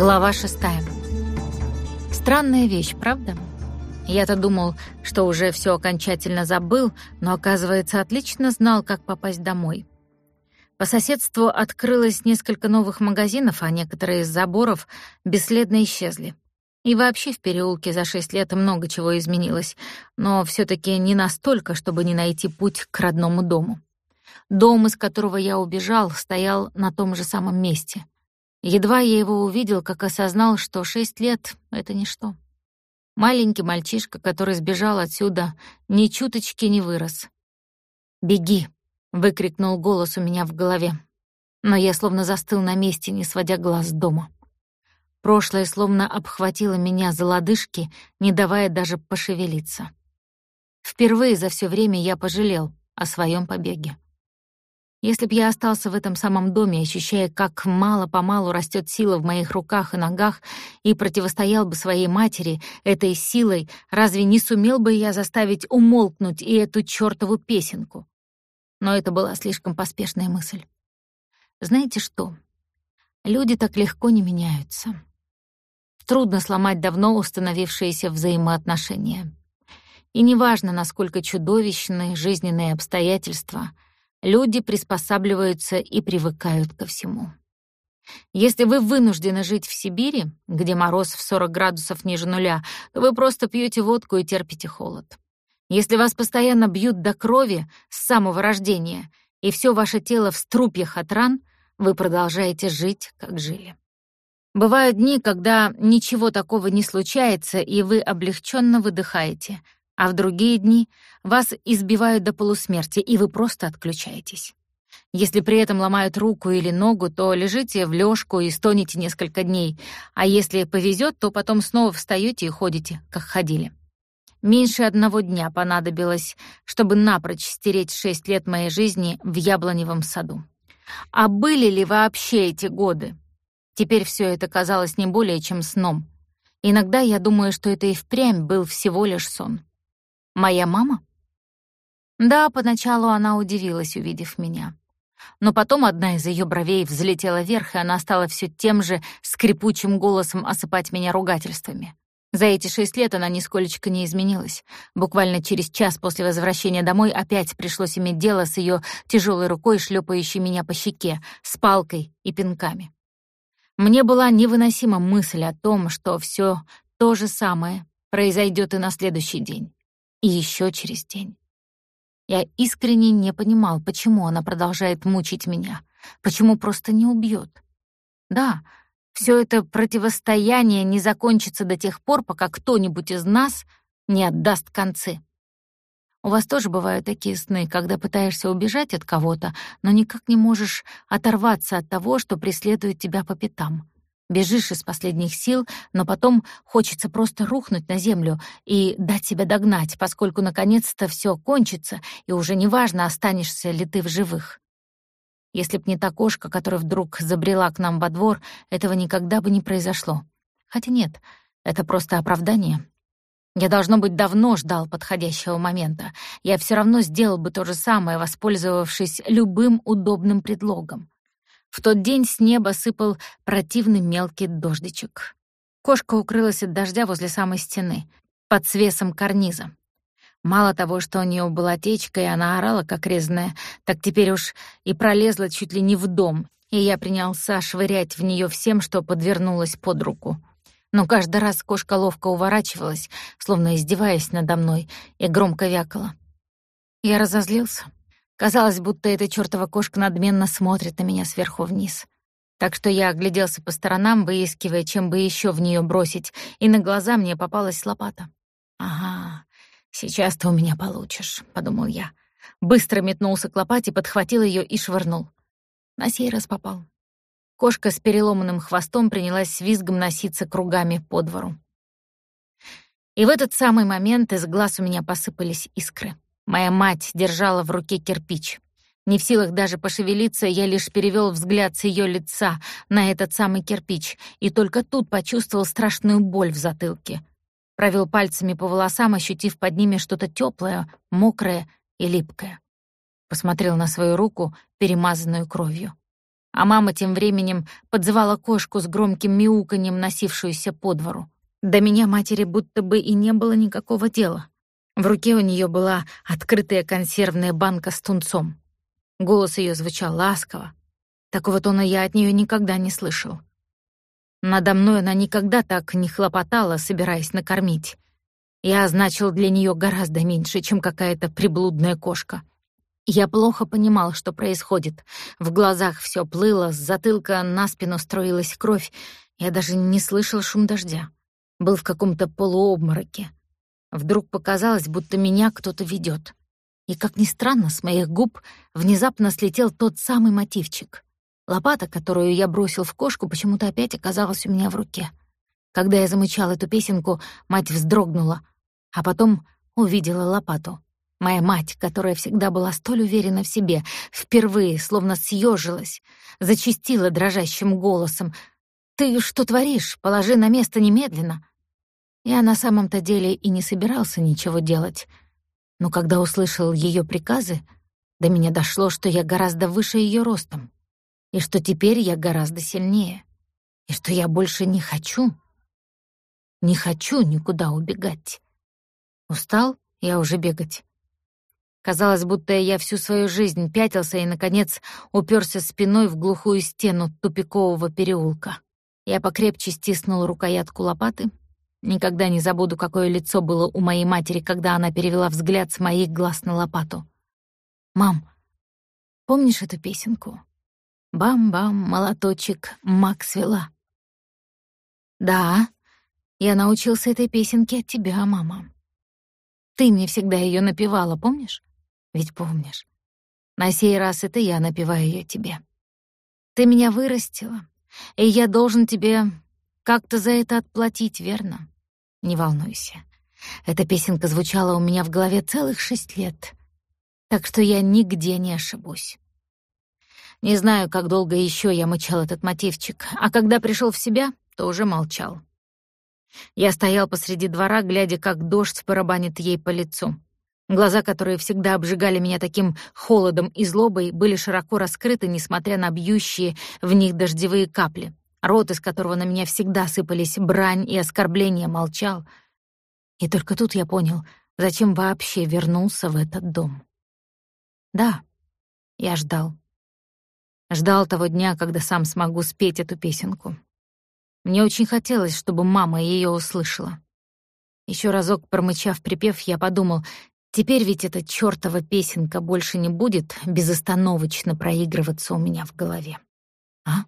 Глава шестая. Странная вещь, правда? Я-то думал, что уже все окончательно забыл, но, оказывается, отлично знал, как попасть домой. По соседству открылось несколько новых магазинов, а некоторые из заборов бесследно исчезли. И вообще в переулке за шесть лет много чего изменилось, но все таки не настолько, чтобы не найти путь к родному дому. Дом, из которого я убежал, стоял на том же самом месте. Едва я его увидел, как осознал, что шесть лет — это ничто. Маленький мальчишка, который сбежал отсюда, ни чуточки не вырос. «Беги!» — выкрикнул голос у меня в голове. Но я словно застыл на месте, не сводя глаз с дома. Прошлое словно обхватило меня за лодыжки, не давая даже пошевелиться. Впервые за все время я пожалел о своем побеге. Если б я остался в этом самом доме, ощущая, как мало-помалу растет сила в моих руках и ногах, и противостоял бы своей матери этой силой, разве не сумел бы я заставить умолкнуть и эту чёртову песенку? Но это была слишком поспешная мысль. Знаете что? Люди так легко не меняются. Трудно сломать давно установившиеся взаимоотношения. И неважно, насколько чудовищны жизненные обстоятельства — люди приспосабливаются и привыкают ко всему. Если вы вынуждены жить в Сибири, где мороз в 40 градусов ниже нуля, то вы просто пьете водку и терпите холод. Если вас постоянно бьют до крови с самого рождения, и все ваше тело в струпьях от ран, вы продолжаете жить, как жили. Бывают дни, когда ничего такого не случается, и вы облегченно выдыхаете — а в другие дни вас избивают до полусмерти, и вы просто отключаетесь. Если при этом ломают руку или ногу, то лежите в лёжку и стонете несколько дней, а если повезет, то потом снова встаёте и ходите, как ходили. Меньше одного дня понадобилось, чтобы напрочь стереть шесть лет моей жизни в яблоневом саду. А были ли вообще эти годы? Теперь всё это казалось не более чем сном. Иногда я думаю, что это и впрямь был всего лишь сон. Моя мама? Да, поначалу она удивилась, увидев меня. Но потом одна из ее бровей взлетела вверх, и она стала все тем же скрипучим голосом осыпать меня ругательствами. За эти шесть лет она нисколечко не изменилась. Буквально через час после возвращения домой опять пришлось иметь дело с ее тяжелой рукой, шлепающей меня по щеке, с палкой и пинками. Мне была невыносима мысль о том, что все то же самое произойдет и на следующий день. И еще через день. Я искренне не понимал, почему она продолжает мучить меня, почему просто не убьет. Да, все это противостояние не закончится до тех пор, пока кто-нибудь из нас не отдаст концы. У вас тоже бывают такие сны, когда пытаешься убежать от кого-то, но никак не можешь оторваться от того, что преследует тебя по пятам. Бежишь из последних сил, но потом хочется просто рухнуть на землю и дать себя догнать, поскольку наконец-то все кончится, и уже неважно, останешься ли ты в живых. Если б не та кошка, которая вдруг забрела к нам во двор, этого никогда бы не произошло. Хотя нет, это просто оправдание. Я, должно быть, давно ждал подходящего момента. Я все равно сделал бы то же самое, воспользовавшись любым удобным предлогом. В тот день с неба сыпал противный мелкий дождичек. Кошка укрылась от дождя возле самой стены, под свесом карниза. Мало того, что у нее была течка, и она орала, как резная, так теперь уж и пролезла чуть ли не в дом, и я принялся швырять в нее всем, что подвернулось под руку. Но каждый раз кошка ловко уворачивалась, словно издеваясь надо мной, и громко вякала. Я разозлился. Казалось, будто эта чёртова кошка надменно смотрит на меня сверху вниз. Так что я огляделся по сторонам, выискивая, чем бы ещё в неё бросить, и на глаза мне попалась лопата. «Ага, сейчас ты у меня получишь», — подумал я. Быстро метнулся к лопате, подхватил её и швырнул. На сей раз попал. Кошка с переломанным хвостом принялась с визгом носиться кругами по двору. И в этот самый момент из глаз у меня посыпались искры. Моя мать держала в руке кирпич. Не в силах даже пошевелиться, я лишь перевел взгляд с ее лица на этот самый кирпич и только тут почувствовал страшную боль в затылке. Провел пальцами по волосам, ощутив под ними что-то теплое, мокрое и липкое. Посмотрел на свою руку, перемазанную кровью. А мама тем временем подзывала кошку с громким мяуканьем, носившуюся по двору. До меня матери будто бы и не было никакого дела. В руке у нее была открытая консервная банка с тунцом. Голос ее звучал ласково. Такого тона я от нее никогда не слышал. Надо мной она никогда так не хлопотала, собираясь накормить. Я значил для нее гораздо меньше, чем какая-то приблудная кошка. Я плохо понимал, что происходит. В глазах все плыло, с затылка на спину строилась кровь. Я даже не слышал шум дождя. Был в каком-то полуобмороке. Вдруг показалось, будто меня кто-то ведет. И, как ни странно, с моих губ внезапно слетел тот самый мотивчик. Лопата, которую я бросил в кошку, почему-то опять оказалась у меня в руке. Когда я замычал эту песенку, мать вздрогнула, а потом увидела лопату. Моя мать, которая всегда была столь уверена в себе, впервые словно съежилась, зачастила дрожащим голосом. «Ты что творишь? Положи на место немедленно!» Я на самом-то деле и не собирался ничего делать. Но когда услышал ее приказы, до меня дошло, что я гораздо выше ее ростом и что теперь я гораздо сильнее, и что я больше не хочу, не хочу никуда убегать. Устал я уже бегать. Казалось, будто я всю свою жизнь пятился и, наконец, уперся спиной в глухую стену тупикового переулка. Я покрепче стиснул рукоятку лопаты. Никогда не забуду, какое лицо было у моей матери, когда она перевела взгляд с моих глаз на лопату. «Мам, помнишь эту песенку? Бам-бам, молоточек Максвелла. Да, я научился этой песенке от тебя, мама. Ты мне всегда ее напевала, помнишь? Ведь помнишь. На сей раз это я напеваю ее тебе. Ты меня вырастила, и я должен тебе как-то за это отплатить, верно? Не волнуйся. Эта песенка звучала у меня в голове целых шесть лет, так что я нигде не ошибусь. Не знаю, как долго еще я мычал этот мотивчик, а когда пришел в себя, то уже молчал. Я стоял посреди двора, глядя, как дождь барабанит ей по лицу. Глаза, которые всегда обжигали меня таким холодом и злобой, были широко раскрыты, несмотря на бьющие в них дождевые капли. Рот, из которого на меня всегда сыпались брань и оскорбления, молчал. И только тут я понял, зачем вообще вернулся в этот дом. Да, я ждал. Ждал того дня, когда сам смогу спеть эту песенку. Мне очень хотелось, чтобы мама ее услышала. Еще разок промычав припев, я подумал, теперь ведь эта чёртова песенка больше не будет безостановочно проигрываться у меня в голове. А?